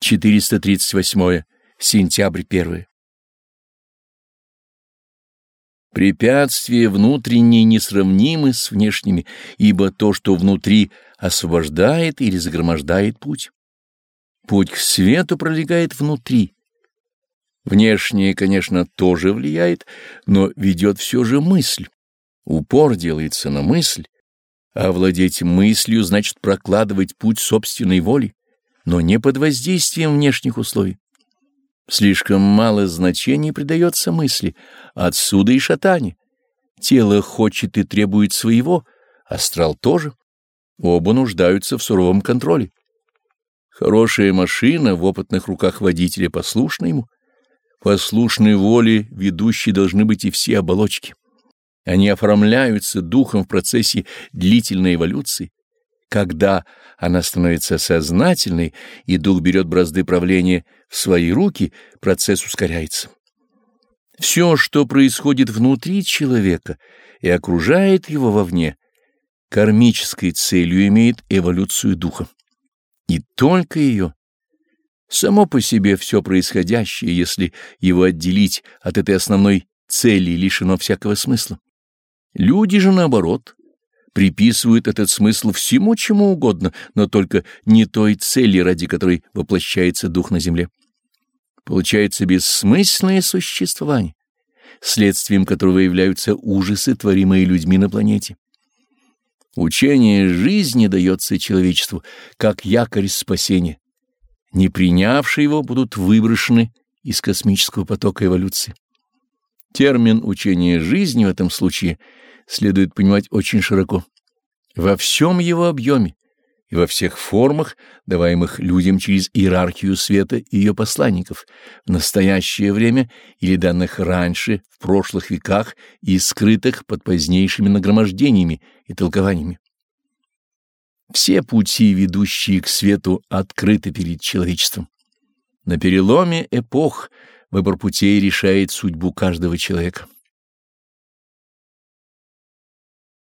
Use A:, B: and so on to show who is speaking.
A: 438. Сентябрь 1. Препятствия внутренние несравнимы с внешними, ибо то, что внутри, освобождает или загромождает путь. Путь к свету пролегает внутри. Внешнее, конечно, тоже влияет, но ведет все же мысль. Упор делается на мысль, а владеть мыслью значит прокладывать путь собственной воли но не под воздействием внешних условий. Слишком мало значения придается мысли, отсюда и шатание. Тело хочет и требует своего, астрал тоже. Оба нуждаются в суровом контроле. Хорошая машина в опытных руках водителя послушна ему. Послушной воле ведущей должны быть и все оболочки. Они оформляются духом в процессе длительной эволюции. Когда она становится сознательной, и дух берет бразды правления в свои руки, процесс ускоряется. Все, что происходит внутри человека и окружает его вовне, кармической целью имеет эволюцию духа. И только ее. Само по себе все происходящее, если его отделить от этой основной цели, лишено всякого смысла. Люди же, наоборот, приписывают этот смысл всему, чему угодно, но только не той цели, ради которой воплощается дух на земле. Получается бессмысленное существование, следствием которого являются ужасы, творимые людьми на планете. Учение жизни дается человечеству как якорь спасения. Не принявшие его будут выброшены из космического потока эволюции. Термин «учение жизни» в этом случае — следует понимать очень широко. Во всем его объеме и во всех формах, даваемых людям через иерархию света и ее посланников, в настоящее время или данных раньше, в прошлых веках и скрытых под позднейшими нагромождениями и толкованиями. Все пути, ведущие к свету, открыты перед человечеством. На переломе эпох выбор путей решает судьбу каждого человека.